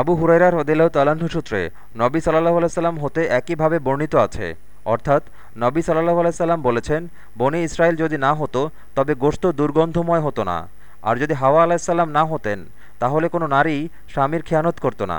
আবু হুরাইরা হদিল্লাহ তালাহ্ন সূত্রে নবী সাল্লাহ আলাইসাল্লাম হতে একইভাবে বর্ণিত আছে। অর্থাৎ নবী সাল্লাহ আলাইসাল্লাম বলেছেন, বনে ইসরায়েল যদি না হতো, তবে গোস্ত দুর্গন্ধময় হতো না। আর যদি হাওয়া আলাহিসাল্লাম না হতেন, তাহলে কোনো নারী স্বামীর খেয়ানত করতো না।